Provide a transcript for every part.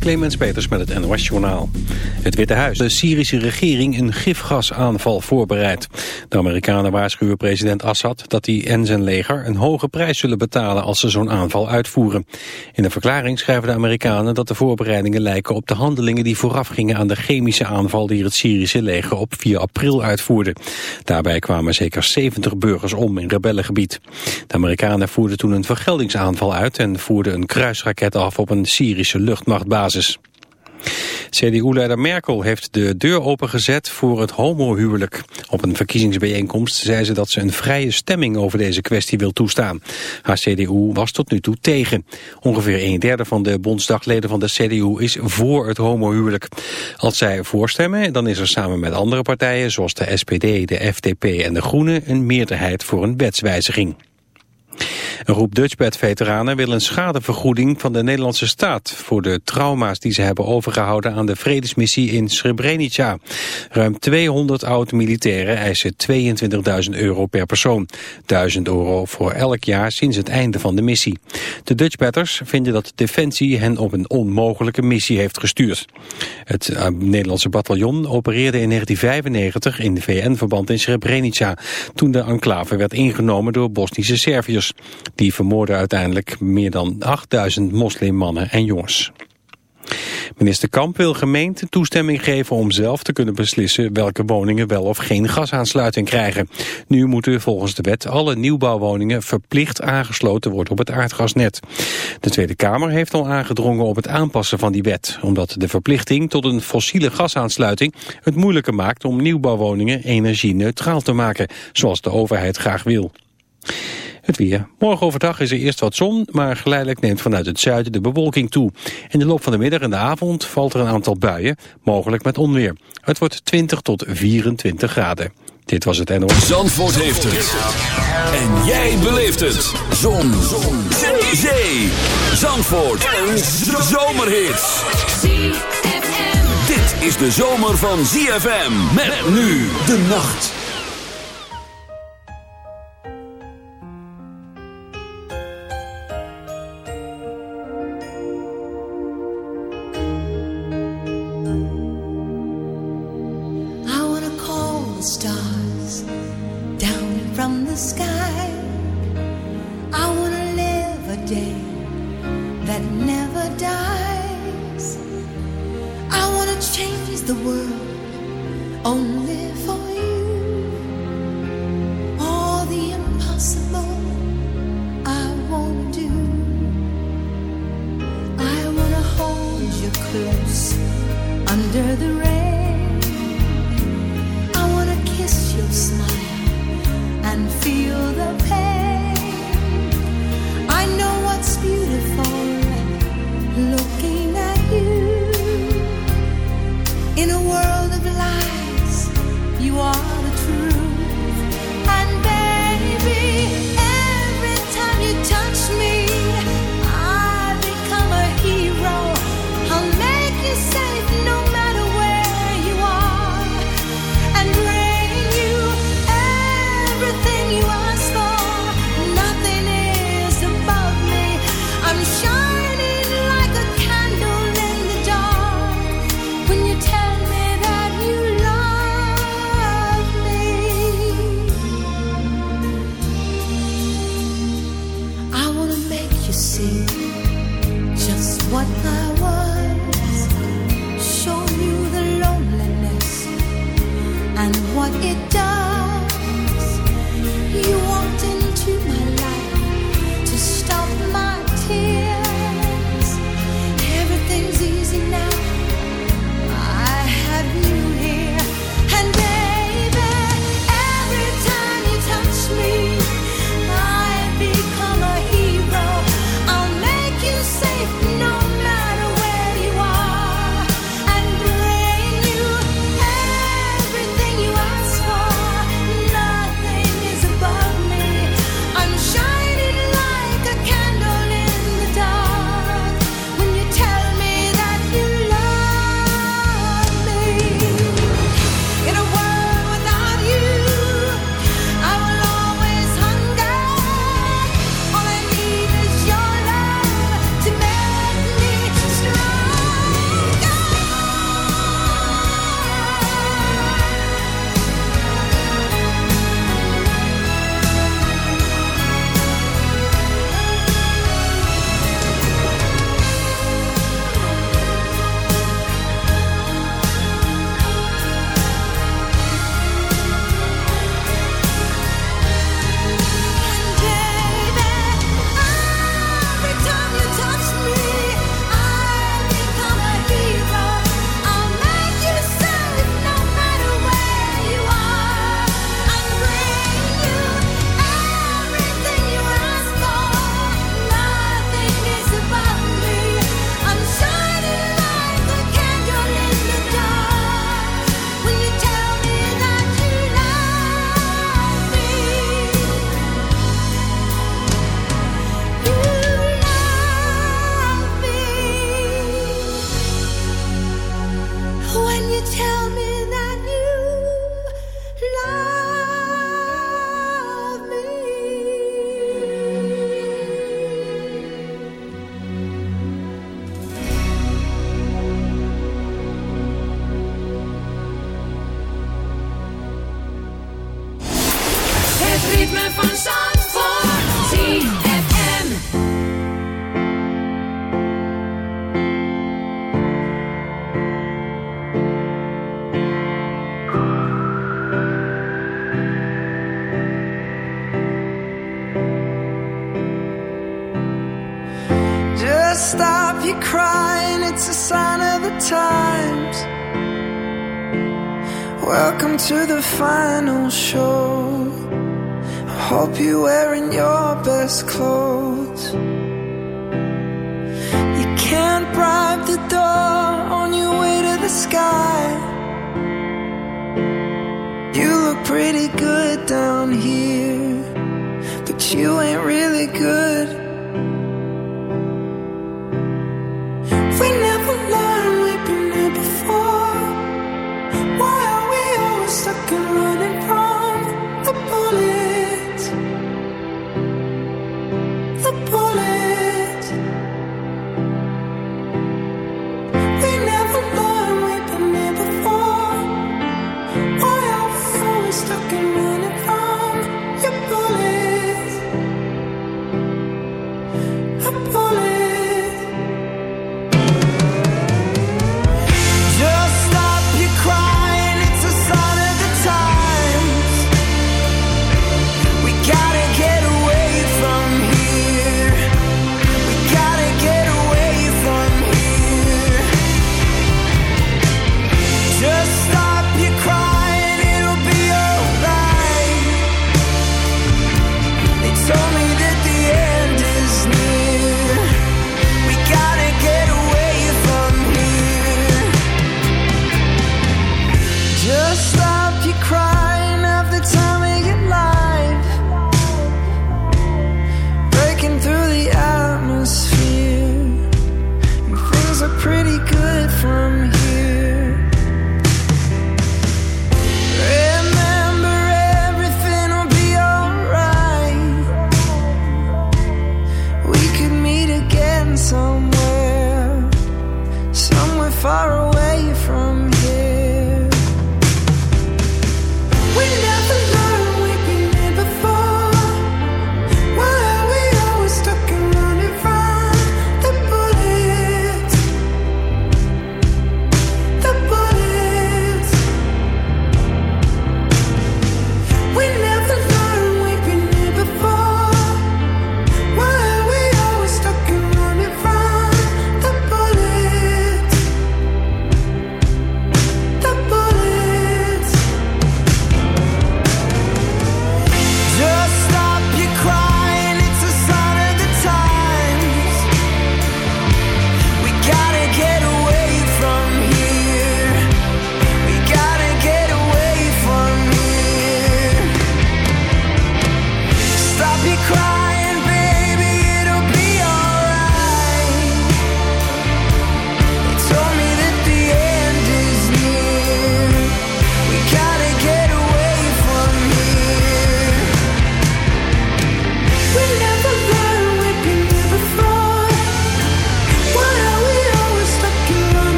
Clemens Peters met het NOS Journaal. Het Witte Huis. De Syrische regering een gifgasaanval voorbereidt. De Amerikanen waarschuwen president Assad dat hij en zijn leger een hoge prijs zullen betalen als ze zo'n aanval uitvoeren. In een verklaring schrijven de Amerikanen dat de voorbereidingen lijken op de handelingen die voorafgingen aan de chemische aanval die het Syrische leger op 4 april uitvoerde. Daarbij kwamen zeker 70 burgers om in rebellengebied. De Amerikanen voerden toen een vergeldingsaanval uit en voerden een kruisraket af op een Syrische luchtmachtbasis. CDU-leider Merkel heeft de deur opengezet voor het homohuwelijk. Op een verkiezingsbijeenkomst zei ze dat ze een vrije stemming over deze kwestie wil toestaan. Haar CDU was tot nu toe tegen. Ongeveer een derde van de bondsdagleden van de CDU is voor het homohuwelijk. Als zij voorstemmen, dan is er samen met andere partijen zoals de SPD, de FDP en de Groenen een meerderheid voor een wetswijziging. Een groep Dutchbed-veteranen wil een schadevergoeding van de Nederlandse staat voor de trauma's die ze hebben overgehouden aan de vredesmissie in Srebrenica. Ruim 200 oud-militairen eisen 22.000 euro per persoon. 1000 euro voor elk jaar sinds het einde van de missie. De Dutchbedders vinden dat Defensie hen op een onmogelijke missie heeft gestuurd. Het uh, Nederlandse bataljon opereerde in 1995 in de VN-verband in Srebrenica, toen de enclave werd ingenomen door Bosnische Serviërs. Die vermoorden uiteindelijk meer dan 8000 moslimmannen en jongens. Minister Kamp wil gemeenten toestemming geven om zelf te kunnen beslissen welke woningen wel of geen gasaansluiting krijgen. Nu moeten volgens de wet alle nieuwbouwwoningen verplicht aangesloten worden op het aardgasnet. De Tweede Kamer heeft al aangedrongen op het aanpassen van die wet, omdat de verplichting tot een fossiele gasaansluiting het moeilijker maakt om nieuwbouwwoningen energie-neutraal te maken, zoals de overheid graag wil. Het weer. Morgen overdag is er eerst wat zon, maar geleidelijk neemt vanuit het zuiden de bewolking toe. In de loop van de middag en de avond valt er een aantal buien, mogelijk met onweer. Het wordt 20 tot 24 graden. Dit was het NOS. Zandvoort heeft het. En jij beleeft het. Zon. zon. Zee. Zandvoort. Een zomerhit. Dit is de zomer van ZFM. Met nu de nacht.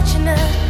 fortunate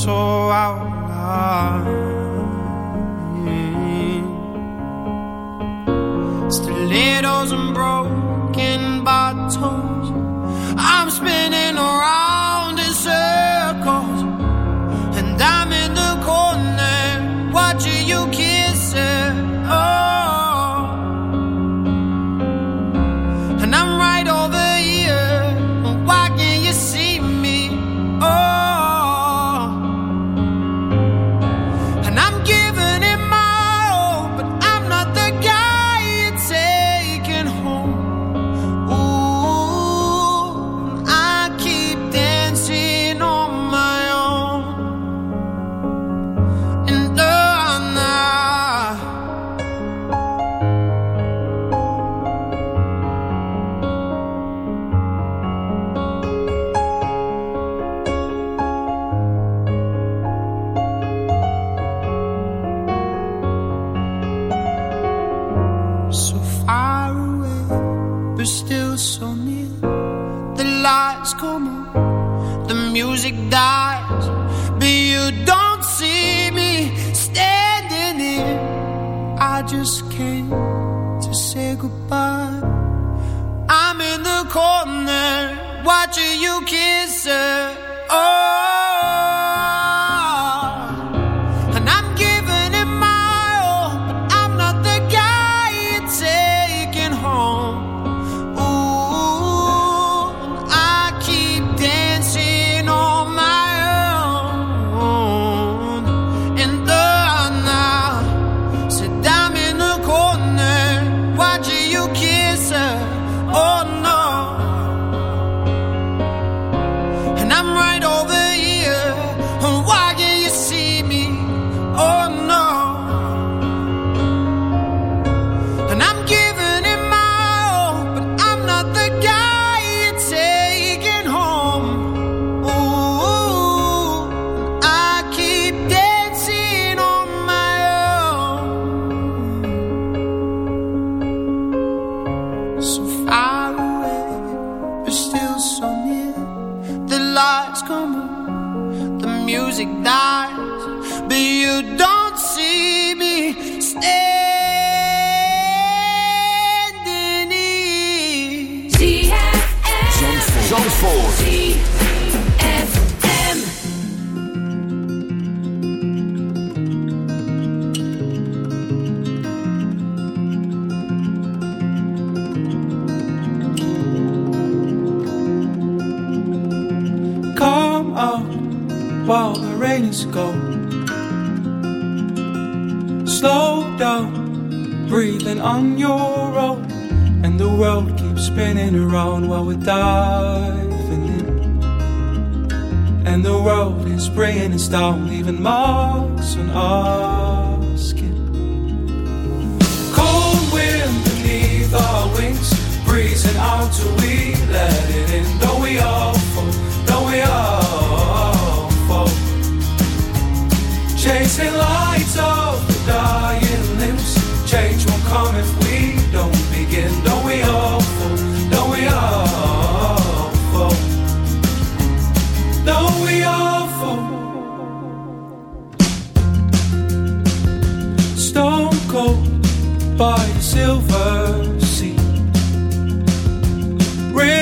so out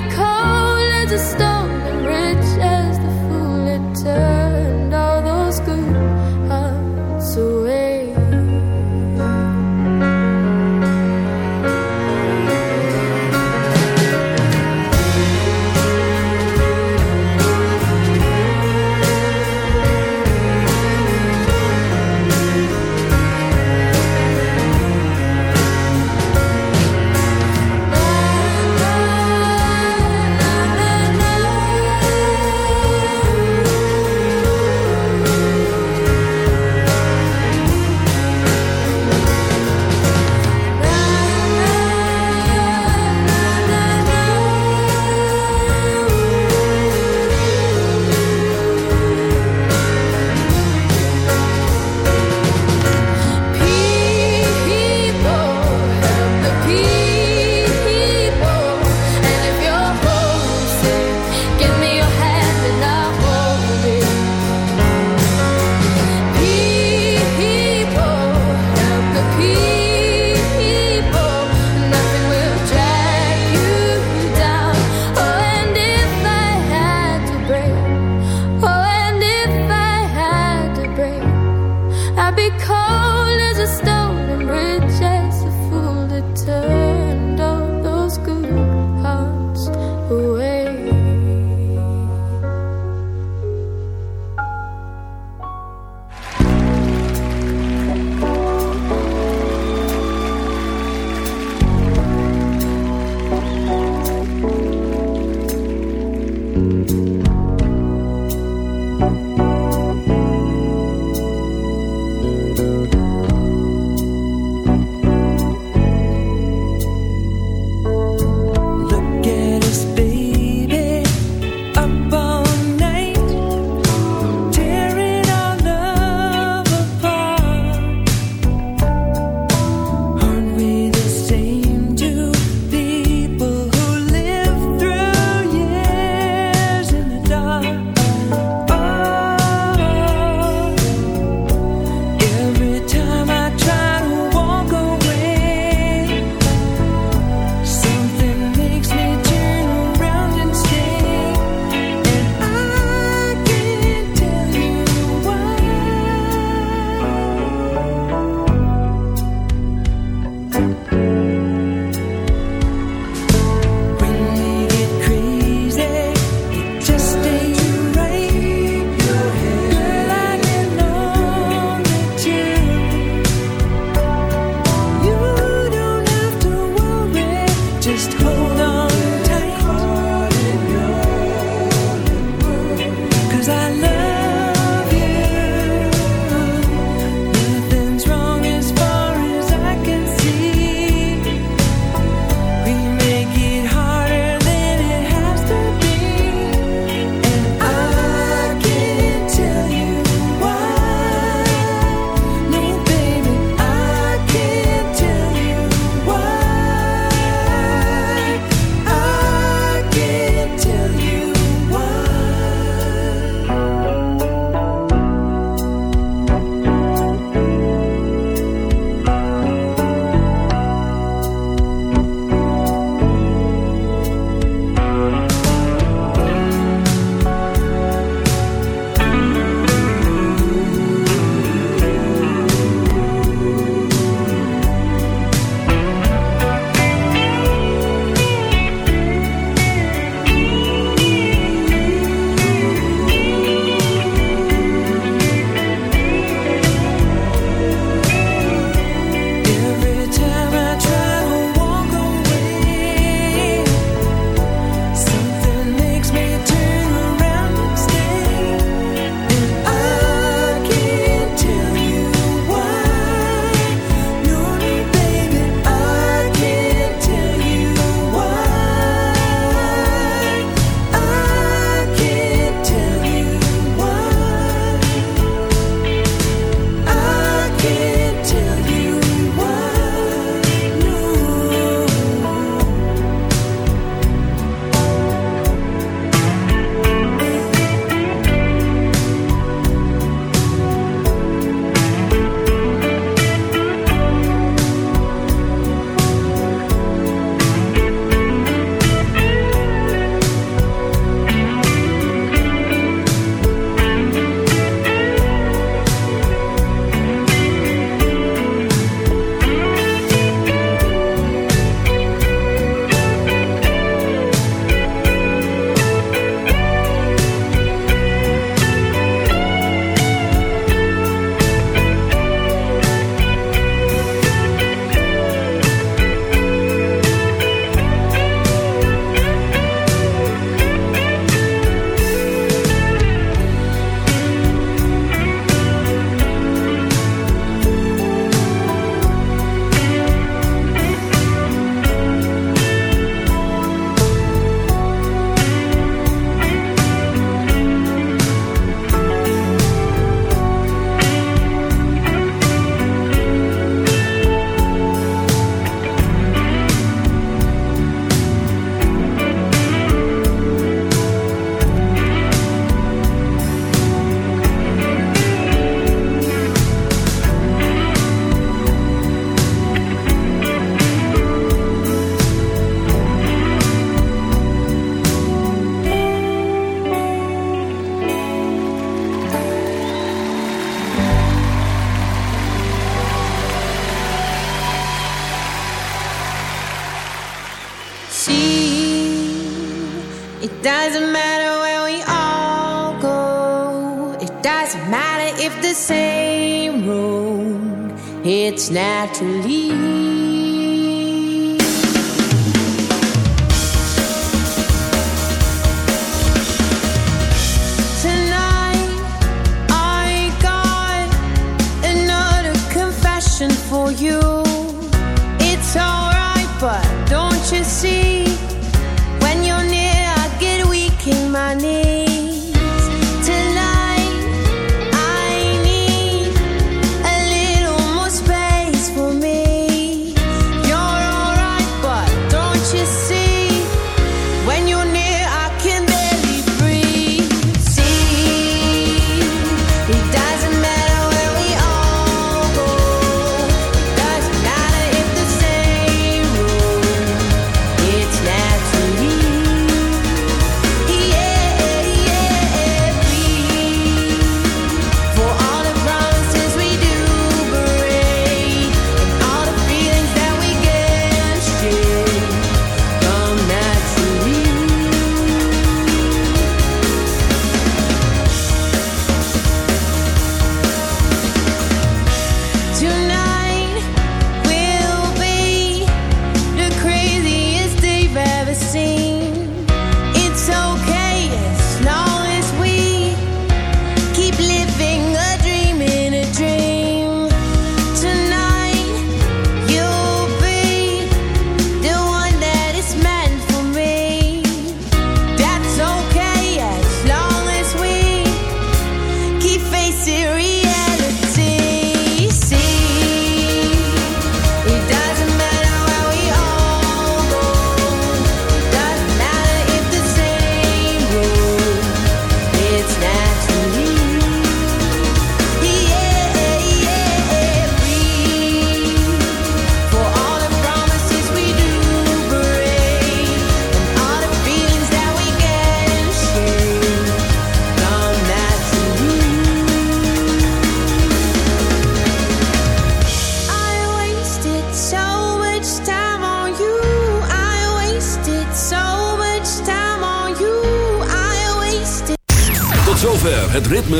because